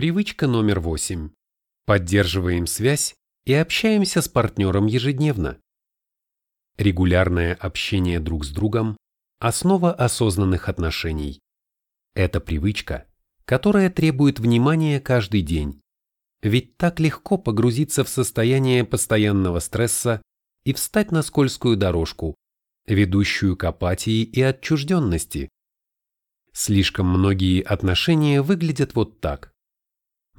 Привычка номер восемь. Поддерживаем связь и общаемся с партнером ежедневно. Регулярное общение друг с другом – основа осознанных отношений. Это привычка, которая требует внимания каждый день. Ведь так легко погрузиться в состояние постоянного стресса и встать на скользкую дорожку, ведущую к апатии и отчужденности. Слишком многие отношения выглядят вот так.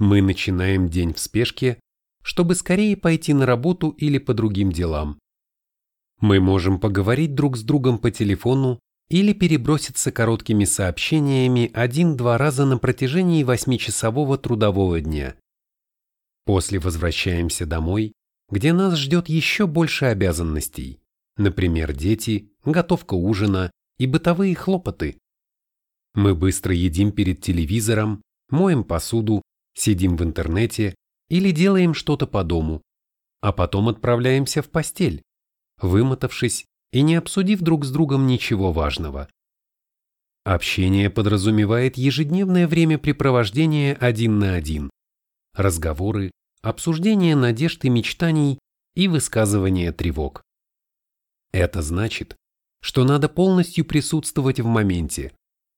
Мы начинаем день в спешке, чтобы скорее пойти на работу или по другим делам. Мы можем поговорить друг с другом по телефону или переброситься короткими сообщениями один-два раза на протяжении восьмичасового трудового дня. После возвращаемся домой, где нас ждет еще больше обязанностей, например, дети, готовка ужина и бытовые хлопоты. Мы быстро едим перед телевизором, моем посуду, сидим в интернете или делаем что-то по дому, а потом отправляемся в постель, вымотавшись и не обсудив друг с другом ничего важного. Общение подразумевает ежедневное времяпрепровождение один на один, разговоры, обсуждение надежд и мечтаний и высказывание тревог. Это значит, что надо полностью присутствовать в моменте,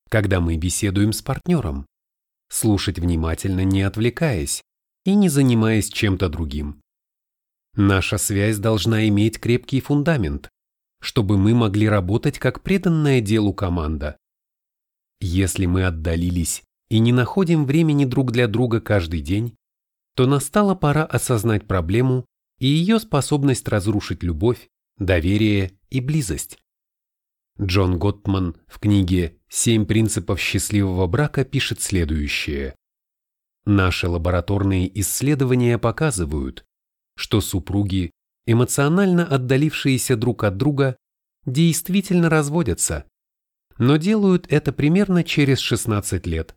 когда мы беседуем с партнером, слушать внимательно, не отвлекаясь и не занимаясь чем-то другим. Наша связь должна иметь крепкий фундамент, чтобы мы могли работать как преданная делу команда. Если мы отдалились и не находим времени друг для друга каждый день, то настала пора осознать проблему и ее способность разрушить любовь, доверие и близость. Джон Готтман в книге «Семь принципов счастливого брака» пишет следующее. Наши лабораторные исследования показывают, что супруги, эмоционально отдалившиеся друг от друга, действительно разводятся, но делают это примерно через 16 лет.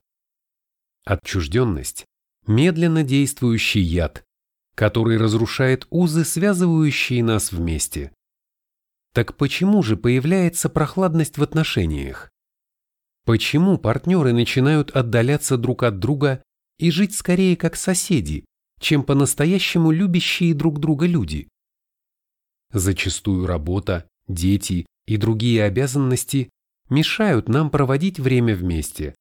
Отчужденность – медленно действующий яд, который разрушает узы, связывающие нас вместе. Так почему же появляется прохладность в отношениях? Почему партнеры начинают отдаляться друг от друга и жить скорее как соседи, чем по-настоящему любящие друг друга люди? Зачастую работа, дети и другие обязанности мешают нам проводить время вместе.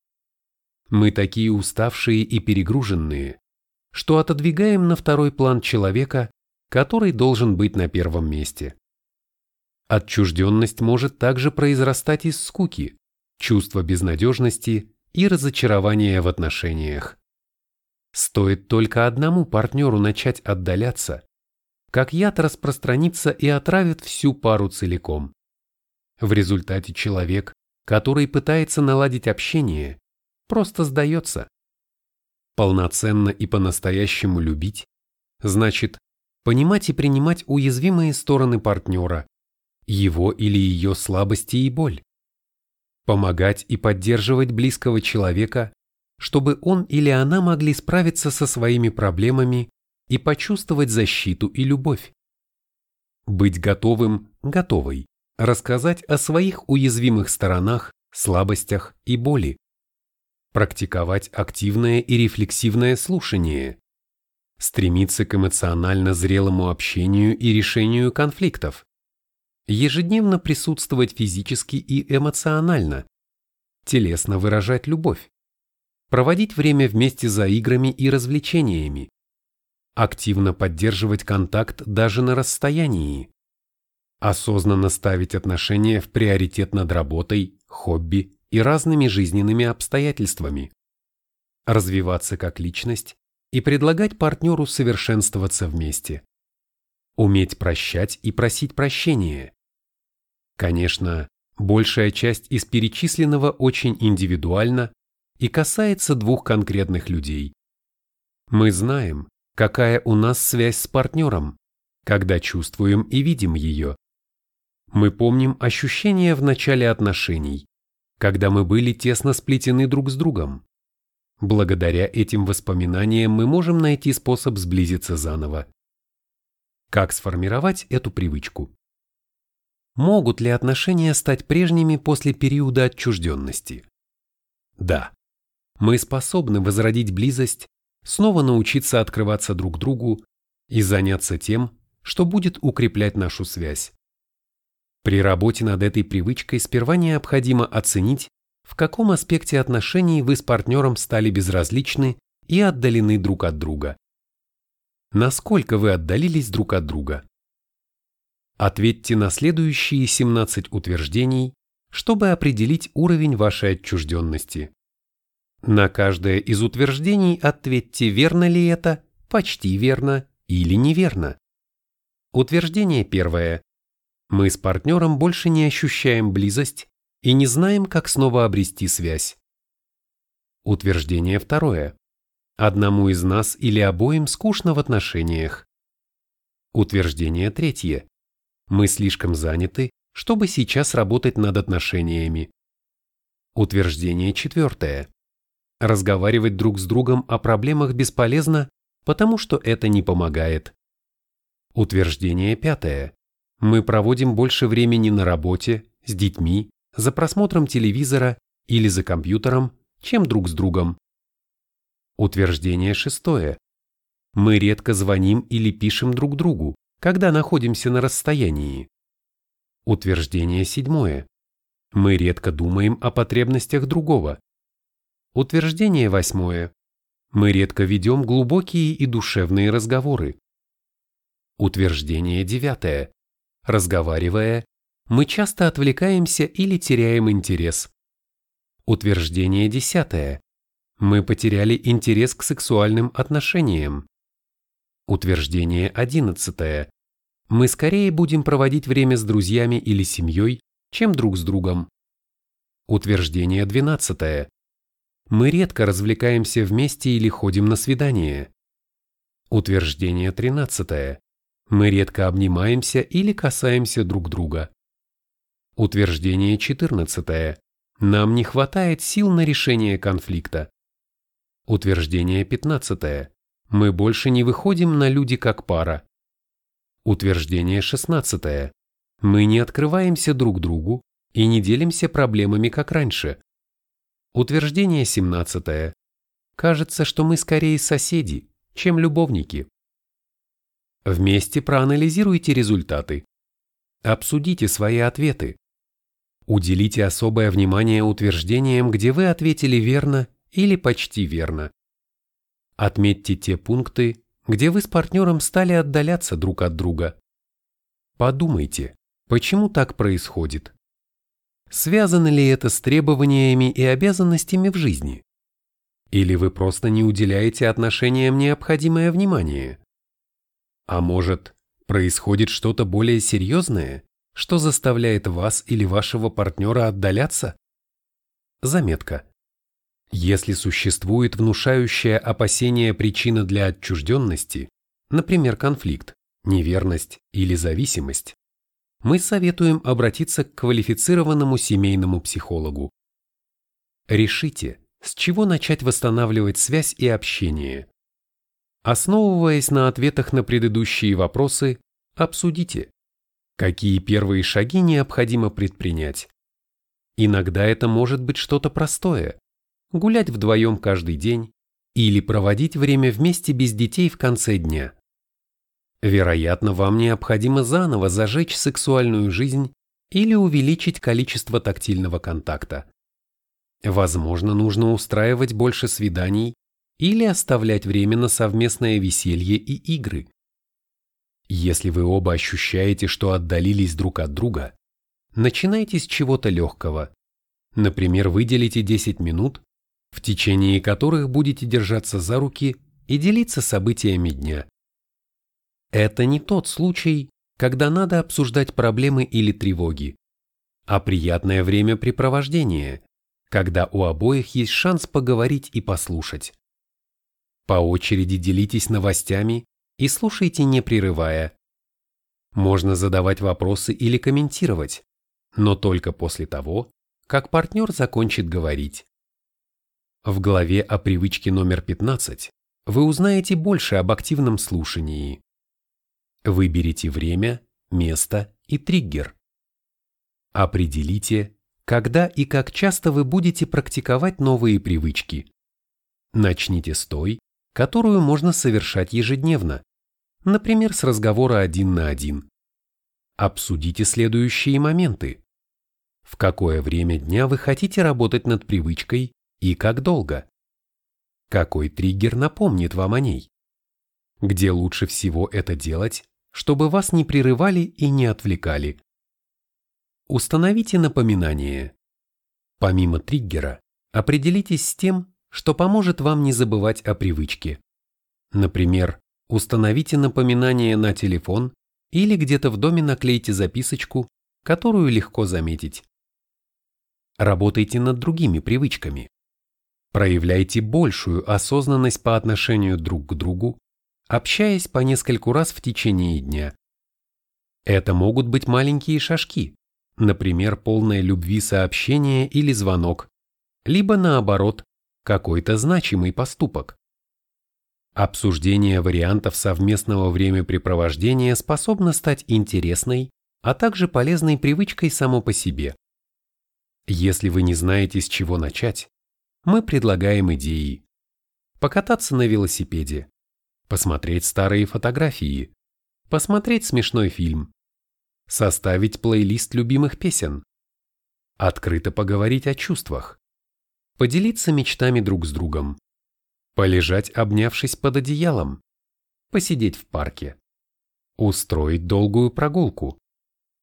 Мы такие уставшие и перегруженные, что отодвигаем на второй план человека, который должен быть на первом месте. Отчужденность может также произрастать из скуки, чувства безнадежности и разочарования в отношениях. Стоит только одному партнеру начать отдаляться, как яд распространится и отравит всю пару целиком. В результате человек, который пытается наладить общение, просто сдается. Полноценно и по-настоящему любить значит понимать и принимать уязвимые стороны партнера, его или ее слабости и боль. Помогать и поддерживать близкого человека, чтобы он или она могли справиться со своими проблемами и почувствовать защиту и любовь. Быть готовым, готовой, рассказать о своих уязвимых сторонах, слабостях и боли. Практиковать активное и рефлексивное слушание. Стремиться к эмоционально зрелому общению и решению конфликтов ежедневно присутствовать физически и эмоционально, телесно выражать любовь, проводить время вместе за играми и развлечениями, активно поддерживать контакт даже на расстоянии, осознанно ставить отношения в приоритет над работой, хобби и разными жизненными обстоятельствами, развиваться как личность и предлагать партнеру совершенствоваться вместе, уметь прощать и просить прощения, Конечно, большая часть из перечисленного очень индивидуальна и касается двух конкретных людей. Мы знаем, какая у нас связь с партнером, когда чувствуем и видим ее. Мы помним ощущения в начале отношений, когда мы были тесно сплетены друг с другом. Благодаря этим воспоминаниям мы можем найти способ сблизиться заново. Как сформировать эту привычку? Могут ли отношения стать прежними после периода отчужденности? Да. Мы способны возродить близость, снова научиться открываться друг другу и заняться тем, что будет укреплять нашу связь. При работе над этой привычкой сперва необходимо оценить, в каком аспекте отношений вы с партнером стали безразличны и отдалены друг от друга. Насколько вы отдалились друг от друга? Ответьте на следующие 17 утверждений, чтобы определить уровень вашей отчужденности. На каждое из утверждений ответьте, верно ли это, почти верно или неверно. Утверждение первое. Мы с партнером больше не ощущаем близость и не знаем, как снова обрести связь. Утверждение второе. Одному из нас или обоим скучно в отношениях. Утверждение третье. Мы слишком заняты, чтобы сейчас работать над отношениями. Утверждение четвертое. Разговаривать друг с другом о проблемах бесполезно, потому что это не помогает. Утверждение пятое. Мы проводим больше времени на работе, с детьми, за просмотром телевизора или за компьютером, чем друг с другом. Утверждение шестое. Мы редко звоним или пишем друг другу, когда находимся на расстоянии. Утверждение седьмое. Мы редко думаем о потребностях другого. Утверждение восьмое. Мы редко ведем глубокие и душевные разговоры. Утверждение девятое. Разговаривая, мы часто отвлекаемся или теряем интерес. Утверждение десятое. Мы потеряли интерес к сексуальным отношениям. Утверждение одиннадцатое. Мы скорее будем проводить время с друзьями или семьей, чем друг с другом. Утверждение двенадцатое. Мы редко развлекаемся вместе или ходим на свидание. Утверждение тринадцатое. Мы редко обнимаемся или касаемся друг друга. Утверждение 14. Нам не хватает сил на решение конфликта. Утверждение 15. Мы больше не выходим на люди как пара. Утверждение 16. Мы не открываемся друг другу и не делимся проблемами как раньше. Утверждение 17. Кажется, что мы скорее соседи, чем любовники. Вместе проанализируйте результаты. Обсудите свои ответы. Уделите особое внимание утверждениям, где вы ответили верно или почти верно. Отметьте те пункты, где вы с партнером стали отдаляться друг от друга. Подумайте, почему так происходит? Связано ли это с требованиями и обязанностями в жизни? Или вы просто не уделяете отношениям необходимое внимание? А может, происходит что-то более серьезное, что заставляет вас или вашего партнера отдаляться? Заметка. Если существует внушающая опасение причина для отчужденности, например, конфликт, неверность или зависимость, мы советуем обратиться к квалифицированному семейному психологу. Решите, с чего начать восстанавливать связь и общение. Основываясь на ответах на предыдущие вопросы, обсудите, какие первые шаги необходимо предпринять. Иногда это может быть что-то простое – гулять вдвоем каждый день или проводить время вместе без детей в конце дня. Вероятно, вам необходимо заново зажечь сексуальную жизнь или увеличить количество тактильного контакта. Возможно, нужно устраивать больше свиданий или оставлять время на совместное веселье и игры. Если вы оба ощущаете, что отдалились друг от друга, начинайте с чего-то легкого. Например, выделите 10 минут, в течение которых будете держаться за руки и делиться событиями дня. Это не тот случай, когда надо обсуждать проблемы или тревоги, а приятное времяпрепровождение, когда у обоих есть шанс поговорить и послушать. По очереди делитесь новостями и слушайте не прерывая. Можно задавать вопросы или комментировать, но только после того, как партнер закончит говорить. В главе о привычке номер 15 вы узнаете больше об активном слушании. Выберите время, место и триггер. Определите, когда и как часто вы будете практиковать новые привычки. Начните с той, которую можно совершать ежедневно, например, с разговора один на один. Обсудите следующие моменты. В какое время дня вы хотите работать над привычкой и как долго? Какой триггер напомнит вам о ней? Где лучше всего это делать, чтобы вас не прерывали и не отвлекали? Установите напоминание. Помимо триггера, определитесь с тем, что поможет вам не забывать о привычке. Например, установите напоминание на телефон или где-то в доме наклейте записочку, которую легко заметить. Работайте над другими привычками. Проявляйте большую осознанность по отношению друг к другу, общаясь по нескольку раз в течение дня. Это могут быть маленькие шажки, например, полное любви сообщение или звонок, либо наоборот, какой-то значимый поступок. Обсуждение вариантов совместного времяпрепровождения способно стать интересной, а также полезной привычкой само по себе. Если вы не знаете, с чего начать, мы предлагаем идеи. Покататься на велосипеде, посмотреть старые фотографии, посмотреть смешной фильм, составить плейлист любимых песен, открыто поговорить о чувствах, поделиться мечтами друг с другом, полежать, обнявшись под одеялом, посидеть в парке, устроить долгую прогулку,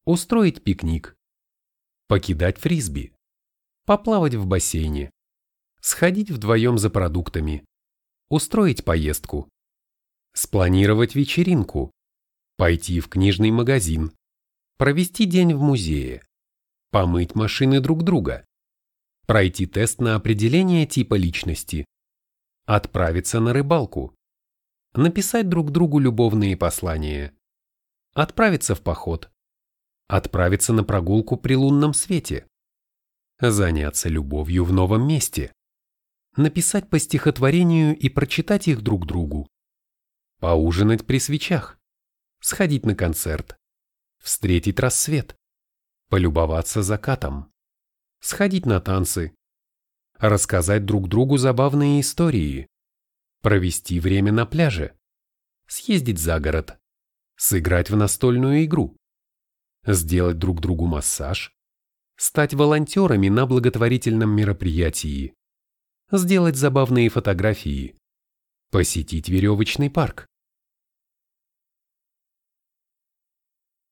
устроить пикник, покидать фрисби, поплавать в бассейне, сходить вдвоем за продуктами, устроить поездку, спланировать вечеринку, пойти в книжный магазин, провести день в музее, помыть машины друг друга, пройти тест на определение типа личности, отправиться на рыбалку, написать друг другу любовные послания, отправиться в поход, отправиться на прогулку при лунном свете, заняться любовью в новом месте, написать по стихотворению и прочитать их друг другу, поужинать при свечах, сходить на концерт, встретить рассвет, полюбоваться закатом, сходить на танцы, рассказать друг другу забавные истории, провести время на пляже, съездить за город, сыграть в настольную игру, сделать друг другу массаж, стать волонтерами на благотворительном мероприятии, сделать забавные фотографии, посетить веревочный парк,